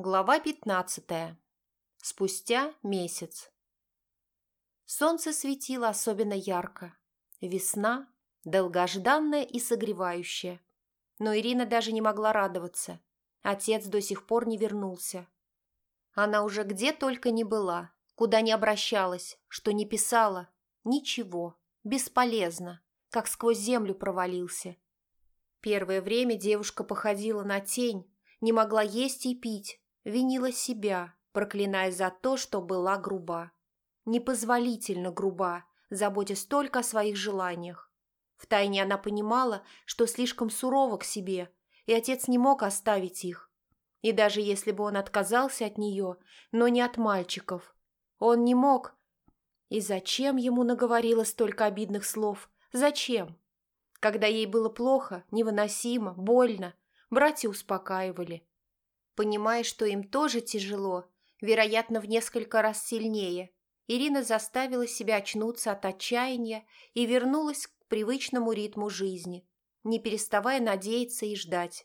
Глава пятнадцатая. Спустя месяц. Солнце светило особенно ярко. Весна, долгожданная и согревающая. Но Ирина даже не могла радоваться. Отец до сих пор не вернулся. Она уже где только не была, куда не обращалась, что не писала. Ничего, бесполезно, как сквозь землю провалился. Первое время девушка походила на тень, не могла есть и пить, винила себя, проклиная за то, что была груба. Непозволительно груба, заботясь только о своих желаниях. Втайне она понимала, что слишком сурова к себе, и отец не мог оставить их. И даже если бы он отказался от нее, но не от мальчиков, он не мог. И зачем ему наговорила столько обидных слов? Зачем? Когда ей было плохо, невыносимо, больно, братья успокаивали. Понимая, что им тоже тяжело, вероятно, в несколько раз сильнее, Ирина заставила себя очнуться от отчаяния и вернулась к привычному ритму жизни, не переставая надеяться и ждать.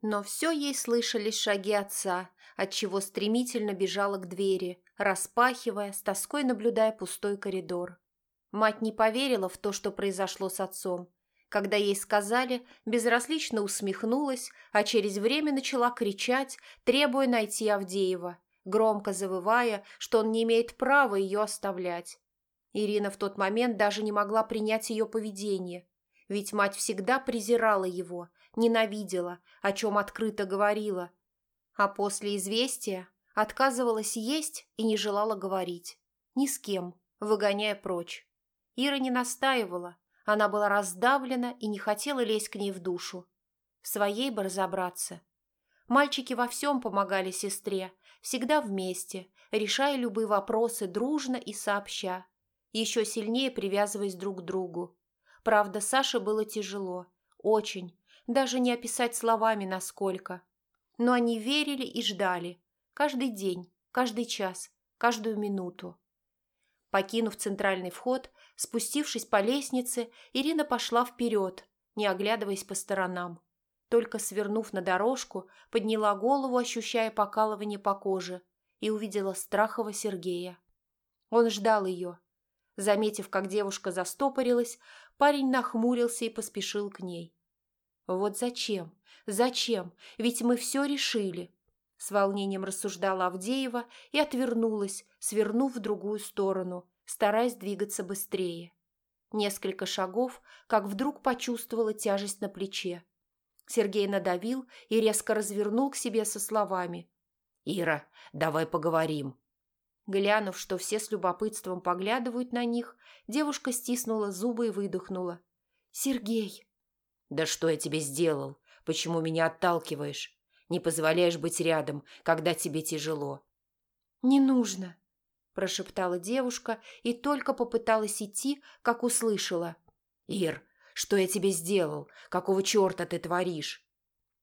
Но все ей слышались шаги отца, отчего стремительно бежала к двери, распахивая, с тоской наблюдая пустой коридор. Мать не поверила в то, что произошло с отцом, когда ей сказали, безразлично усмехнулась, а через время начала кричать, требуя найти Авдеева, громко завывая, что он не имеет права ее оставлять. Ирина в тот момент даже не могла принять ее поведение, ведь мать всегда презирала его, ненавидела, о чем открыто говорила, а после известия отказывалась есть и не желала говорить. Ни с кем, выгоняя прочь. Ира не настаивала, она была раздавлена и не хотела лезть к ней в душу. В своей бы разобраться. Мальчики во всем помогали сестре, всегда вместе, решая любые вопросы дружно и сообща, еще сильнее привязываясь друг к другу. Правда, Саше было тяжело, очень, даже не описать словами насколько. Но они верили и ждали, каждый день, каждый час, каждую минуту. Покинув центральный вход, спустившись по лестнице, Ирина пошла вперед, не оглядываясь по сторонам. Только свернув на дорожку, подняла голову, ощущая покалывание по коже, и увидела Страхова Сергея. Он ждал ее. Заметив, как девушка застопорилась, парень нахмурился и поспешил к ней. «Вот зачем? Зачем? Ведь мы все решили. С волнением рассуждала Авдеева и отвернулась, свернув в другую сторону, стараясь двигаться быстрее. Несколько шагов, как вдруг почувствовала тяжесть на плече. Сергей надавил и резко развернул к себе со словами. «Ира, давай поговорим». Глянув, что все с любопытством поглядывают на них, девушка стиснула зубы и выдохнула. «Сергей!» «Да что я тебе сделал? Почему меня отталкиваешь? Не позволяешь быть рядом, когда тебе тяжело. «Не нужно», – прошептала девушка и только попыталась идти, как услышала. «Ир, что я тебе сделал? Какого черта ты творишь?»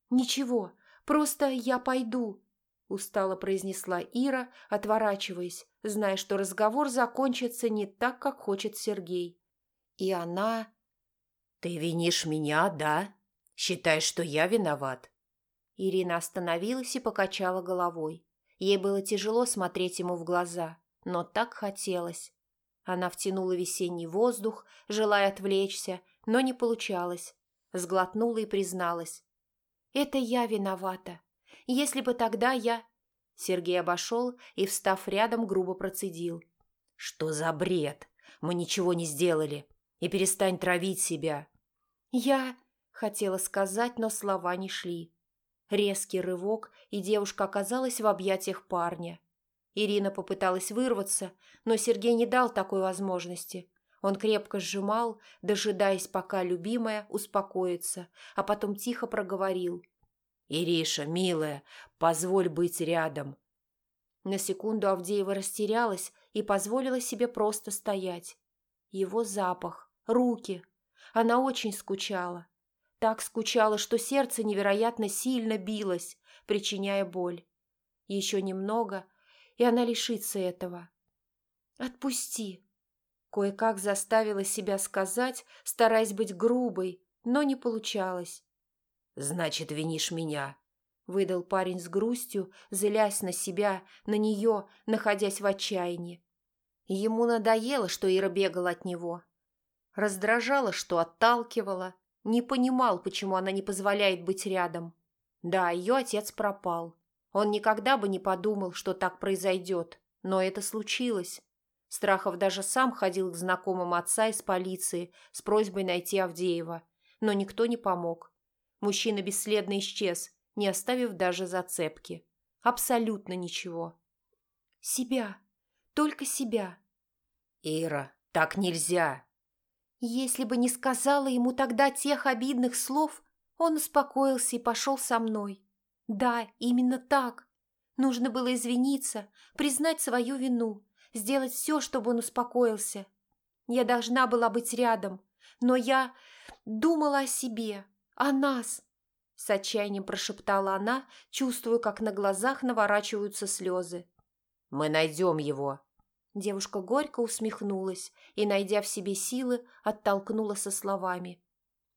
«Ничего, просто я пойду», – устало произнесла Ира, отворачиваясь, зная, что разговор закончится не так, как хочет Сергей. И она... «Ты винишь меня, да? Считаешь, что я виноват?» Ирина остановилась и покачала головой. Ей было тяжело смотреть ему в глаза, но так хотелось. Она втянула весенний воздух, желая отвлечься, но не получалось. Сглотнула и призналась. «Это я виновата. Если бы тогда я...» Сергей обошел и, встав рядом, грубо процедил. «Что за бред? Мы ничего не сделали. И перестань травить себя». «Я...» — хотела сказать, но слова не шли. Резкий рывок, и девушка оказалась в объятиях парня. Ирина попыталась вырваться, но Сергей не дал такой возможности. Он крепко сжимал, дожидаясь, пока любимая успокоится, а потом тихо проговорил. «Ириша, милая, позволь быть рядом». На секунду Авдеева растерялась и позволила себе просто стоять. Его запах, руки. Она очень скучала. Так скучала, что сердце невероятно сильно билось, причиняя боль. Еще немного, и она лишится этого. «Отпусти!» Кое-как заставила себя сказать, стараясь быть грубой, но не получалось. «Значит, винишь меня?» выдал парень с грустью, злясь на себя, на нее, находясь в отчаянии. Ему надоело, что Ира бегала от него. Раздражало, что отталкивала, не понимал, почему она не позволяет быть рядом. Да, ее отец пропал. Он никогда бы не подумал, что так произойдет, но это случилось. Страхов даже сам ходил к знакомым отца из полиции с просьбой найти Авдеева, но никто не помог. Мужчина бесследно исчез, не оставив даже зацепки. Абсолютно ничего. Себя. Только себя. Ира, так нельзя. Если бы не сказала ему тогда тех обидных слов, он успокоился и пошел со мной. Да, именно так. Нужно было извиниться, признать свою вину, сделать все, чтобы он успокоился. Я должна была быть рядом, но я думала о себе, о нас. С отчаянием прошептала она, чувствуя, как на глазах наворачиваются слезы. «Мы найдем его», Девушка горько усмехнулась и, найдя в себе силы, оттолкнула со словами.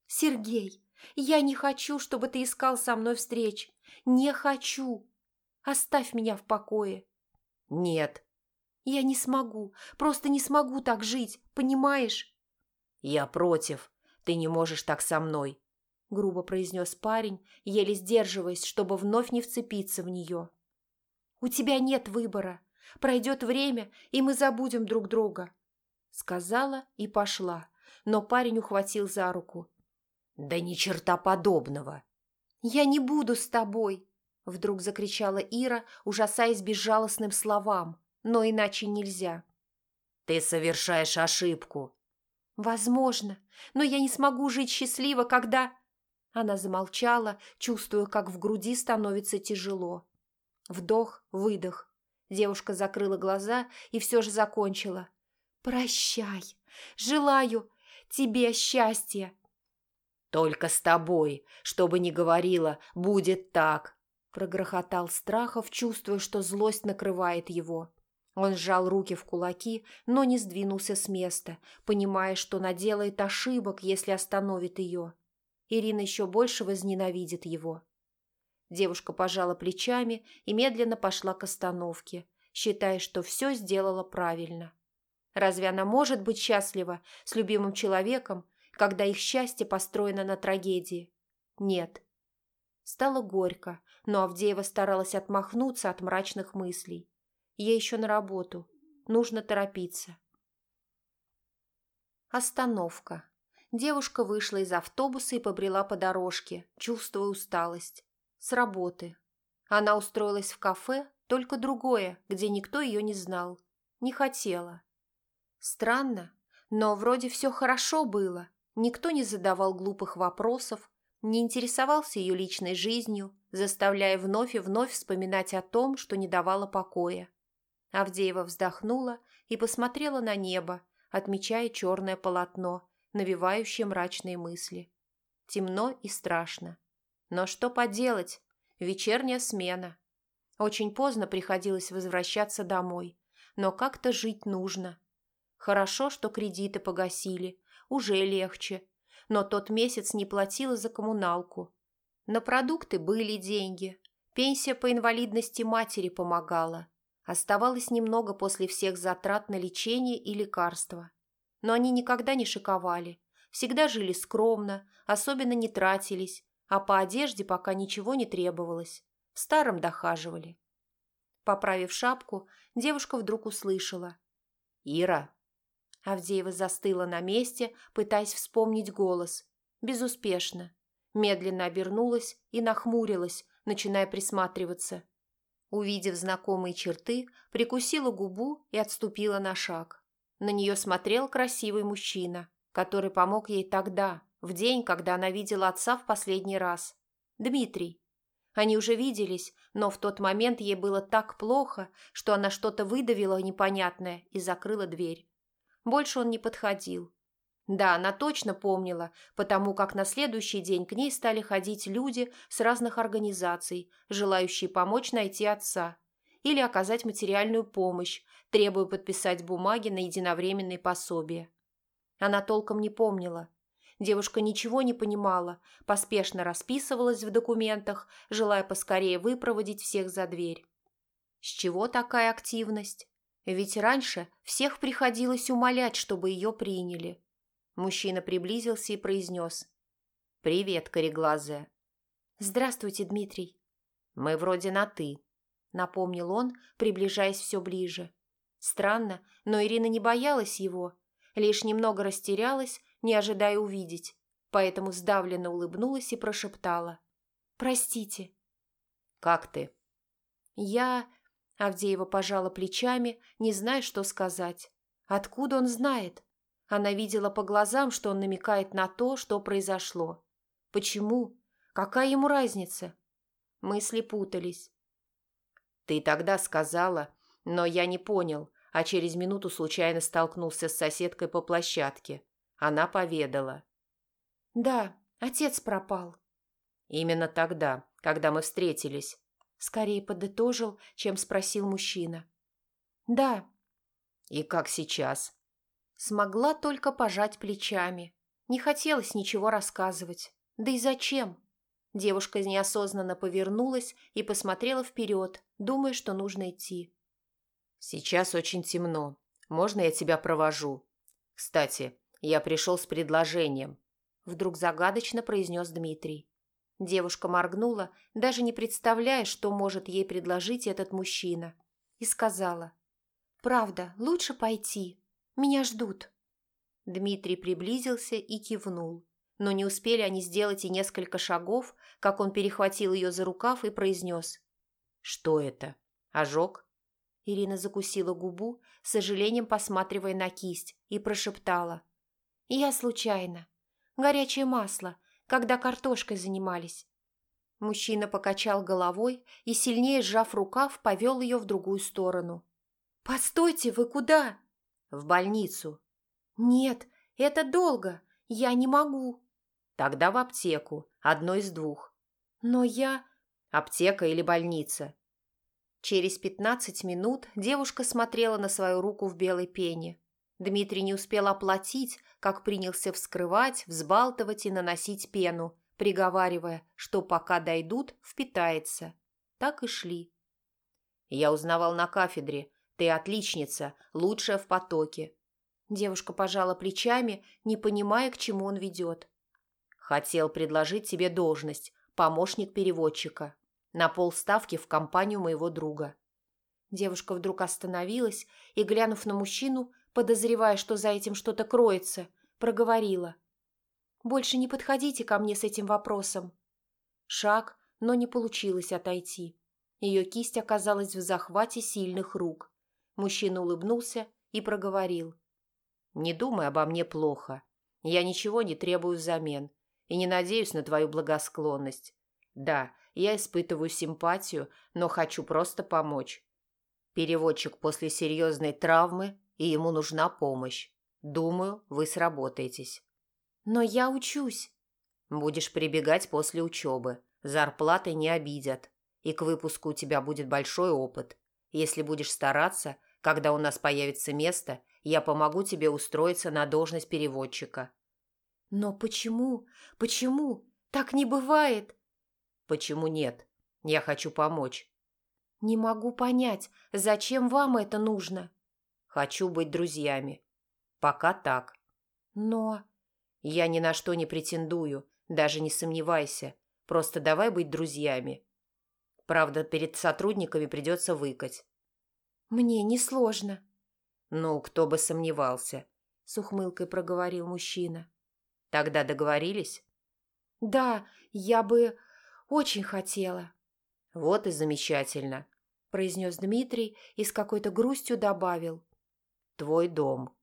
«Сергей, я не хочу, чтобы ты искал со мной встреч. Не хочу. Оставь меня в покое». «Нет». «Я не смогу, просто не смогу так жить, понимаешь?» «Я против. Ты не можешь так со мной», — грубо произнес парень, еле сдерживаясь, чтобы вновь не вцепиться в нее. «У тебя нет выбора. Пройдет время, и мы забудем друг друга», — сказала и пошла, но парень ухватил за руку. «Да ни черта подобного!» «Я не буду с тобой!» — вдруг закричала Ира, ужасаясь безжалостным словам, но иначе нельзя. «Ты совершаешь ошибку!» «Возможно, но я не смогу жить счастливо, когда...» Она замолчала, чувствуя, как в груди становится тяжело. Вдох, выдох. Девушка закрыла глаза и все же закончила. «Прощай. Желаю тебе счастья». «Только с тобой, что бы ни говорила, будет так», прогрохотал Страхов, чувствуя, что злость накрывает его. Он сжал руки в кулаки, но не сдвинулся с места, понимая, что наделает ошибок, если остановит ее. Ирина еще больше возненавидит его. Девушка пожала плечами и медленно пошла к остановке, считая, что все сделала правильно. Разве она может быть счастлива с любимым человеком, когда их счастье построено на трагедии? Нет. Стало горько, но Авдеева старалась отмахнуться от мрачных мыслей. Ей еще на работу. Нужно торопиться. Остановка. Девушка вышла из автобуса и побрела по дорожке, чувствуя усталость с работы. Она устроилась в кафе, только другое, где никто ее не знал. Не хотела. Странно, но вроде все хорошо было. Никто не задавал глупых вопросов, не интересовался ее личной жизнью, заставляя вновь и вновь вспоминать о том, что не давало покоя. Авдеева вздохнула и посмотрела на небо, отмечая черное полотно, навевающее мрачные мысли. Темно и страшно. Но что поделать? Вечерняя смена. Очень поздно приходилось возвращаться домой. Но как-то жить нужно. Хорошо, что кредиты погасили. Уже легче. Но тот месяц не платила за коммуналку. На продукты были деньги. Пенсия по инвалидности матери помогала. Оставалось немного после всех затрат на лечение и лекарства. Но они никогда не шиковали. Всегда жили скромно, особенно не тратились, а по одежде пока ничего не требовалось. В старом дохаживали. Поправив шапку, девушка вдруг услышала. «Ира!» Авдеева застыла на месте, пытаясь вспомнить голос. Безуспешно. Медленно обернулась и нахмурилась, начиная присматриваться. Увидев знакомые черты, прикусила губу и отступила на шаг. На нее смотрел красивый мужчина, который помог ей тогда, в день, когда она видела отца в последний раз. Дмитрий. Они уже виделись, но в тот момент ей было так плохо, что она что-то выдавила непонятное и закрыла дверь. Больше он не подходил. Да, она точно помнила, потому как на следующий день к ней стали ходить люди с разных организаций, желающие помочь найти отца или оказать материальную помощь, требуя подписать бумаги на единовременные пособия. Она толком не помнила, Девушка ничего не понимала, поспешно расписывалась в документах, желая поскорее выпроводить всех за дверь. С чего такая активность? Ведь раньше всех приходилось умолять, чтобы ее приняли. Мужчина приблизился и произнес. «Привет, кореглазая». «Здравствуйте, Дмитрий». «Мы вроде на «ты», — напомнил он, приближаясь все ближе. Странно, но Ирина не боялась его, лишь немного растерялась, не ожидая увидеть, поэтому сдавленно улыбнулась и прошептала. «Простите». «Как ты?» «Я...» — Авдеева пожала плечами, не зная, что сказать. «Откуда он знает?» Она видела по глазам, что он намекает на то, что произошло. «Почему? Какая ему разница?» Мысли путались. «Ты тогда сказала, но я не понял, а через минуту случайно столкнулся с соседкой по площадке. Она поведала. «Да, отец пропал». «Именно тогда, когда мы встретились», — скорее подытожил, чем спросил мужчина. «Да». «И как сейчас?» Смогла только пожать плечами. Не хотелось ничего рассказывать. Да и зачем? Девушка неосознанно повернулась и посмотрела вперед, думая, что нужно идти. «Сейчас очень темно. Можно я тебя провожу? Кстати, «Я пришел с предложением», – вдруг загадочно произнес Дмитрий. Девушка моргнула, даже не представляя, что может ей предложить этот мужчина, и сказала. «Правда, лучше пойти. Меня ждут». Дмитрий приблизился и кивнул. Но не успели они сделать и несколько шагов, как он перехватил ее за рукав и произнес. «Что это? Ожог?» Ирина закусила губу, с сожалением посматривая на кисть, и прошептала. Я случайно. Горячее масло, когда картошкой занимались. Мужчина покачал головой и, сильнее сжав рукав, повел ее в другую сторону. «Постойте, вы куда?» «В больницу». «Нет, это долго. Я не могу». «Тогда в аптеку. Одно из двух». «Но я...» «Аптека или больница?» Через пятнадцать минут девушка смотрела на свою руку в белой пене. Дмитрий не успел оплатить, как принялся вскрывать, взбалтывать и наносить пену, приговаривая, что пока дойдут, впитается. Так и шли. Я узнавал на кафедре. Ты отличница, лучшая в потоке. Девушка пожала плечами, не понимая, к чему он ведет. Хотел предложить тебе должность, помощник переводчика. На полставки в компанию моего друга. Девушка вдруг остановилась и, глянув на мужчину, подозревая, что за этим что-то кроется, проговорила. «Больше не подходите ко мне с этим вопросом». Шаг, но не получилось отойти. Ее кисть оказалась в захвате сильных рук. Мужчина улыбнулся и проговорил. «Не думай обо мне плохо. Я ничего не требую взамен и не надеюсь на твою благосклонность. Да, я испытываю симпатию, но хочу просто помочь. Переводчик после серьезной травмы и ему нужна помощь. Думаю, вы сработаетесь. Но я учусь. Будешь прибегать после учебы. Зарплаты не обидят. И к выпуску у тебя будет большой опыт. Если будешь стараться, когда у нас появится место, я помогу тебе устроиться на должность переводчика. Но почему? Почему? Так не бывает. Почему нет? Я хочу помочь. Не могу понять, зачем вам это нужно? Хочу быть друзьями. Пока так. Но... Я ни на что не претендую, даже не сомневайся. Просто давай быть друзьями. Правда, перед сотрудниками придется выкать. Мне несложно. Ну, кто бы сомневался, с ухмылкой проговорил мужчина. Тогда договорились? Да, я бы очень хотела. Вот и замечательно, произнес Дмитрий и с какой-то грустью добавил твой дом».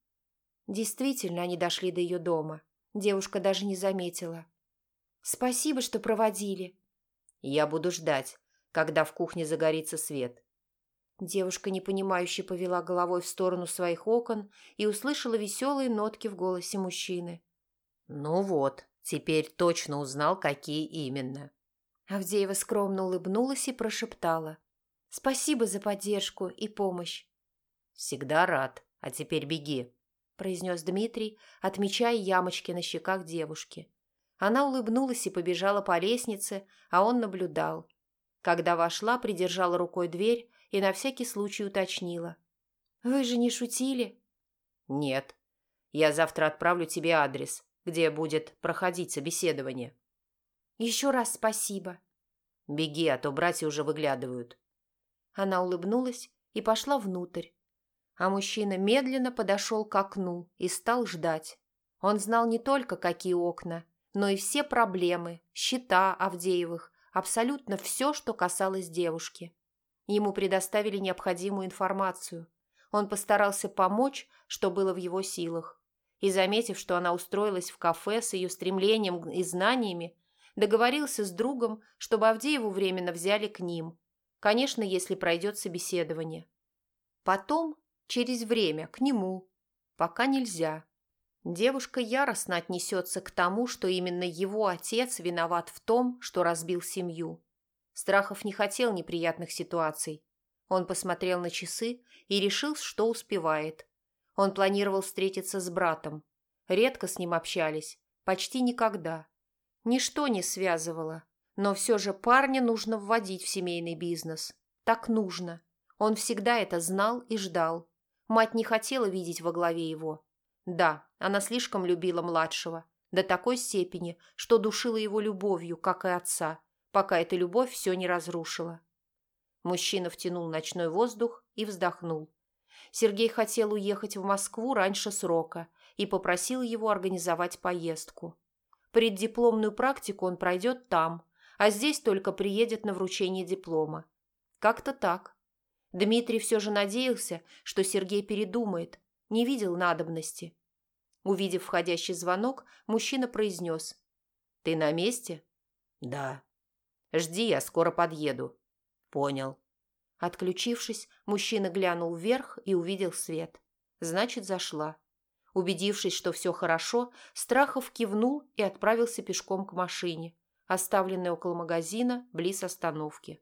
Действительно, они дошли до ее дома. Девушка даже не заметила. «Спасибо, что проводили». «Я буду ждать, когда в кухне загорится свет». Девушка непонимающе повела головой в сторону своих окон и услышала веселые нотки в голосе мужчины. «Ну вот, теперь точно узнал, какие именно». Авдеева скромно улыбнулась и прошептала. «Спасибо за поддержку и помощь». «Всегда рад», а теперь беги. произнес Дмитрий, отмечая ямочки на щеках девушки. Она улыбнулась и побежала по лестнице, а он наблюдал. Когда вошла, придержала рукой дверь и на всякий случай уточнила. «Вы же не шутили?» «Нет. Я завтра отправлю тебе адрес, где будет проходить собеседование». «Еще раз спасибо». «Беги, а то братья уже выглядывают». Она улыбнулась и пошла внутрь. А мужчина медленно подошел к окну и стал ждать. Он знал не только, какие окна, но и все проблемы, счета Авдеевых, абсолютно все, что касалось девушки. Ему предоставили необходимую информацию. Он постарался помочь, что было в его силах. И, заметив, что она устроилась в кафе с ее стремлением и знаниями, договорился с другом, чтобы Авдееву временно взяли к ним. Конечно, если пройдет собеседование. Потом, через время, к нему. Пока нельзя. Девушка яростно отнесется к тому, что именно его отец виноват в том, что разбил семью. Страхов не хотел неприятных ситуаций. Он посмотрел на часы и решил, что успевает. Он планировал встретиться с братом. Редко с ним общались, почти никогда. Ничто не связывало, но все же парня нужно вводить в семейный бизнес. Так нужно. Он всегда это знал и ждал. Мать не хотела видеть во главе его. Да, она слишком любила младшего, до такой степени, что душила его любовью, как и отца, пока эта любовь все не разрушила. Мужчина втянул ночной воздух и вздохнул. Сергей хотел уехать в Москву раньше срока и попросил его организовать поездку. Преддипломную практику он пройдет там, а здесь только приедет на вручение диплома. Как-то так. Дмитрий все же надеялся, что Сергей передумает, не видел надобности. Увидев входящий звонок, мужчина произнес. «Ты на месте?» «Да». «Жди, я скоро подъеду». «Понял». Отключившись, мужчина глянул вверх и увидел свет. Значит, зашла. Убедившись, что все хорошо, Страхов кивнул и отправился пешком к машине, оставленной около магазина близ остановки.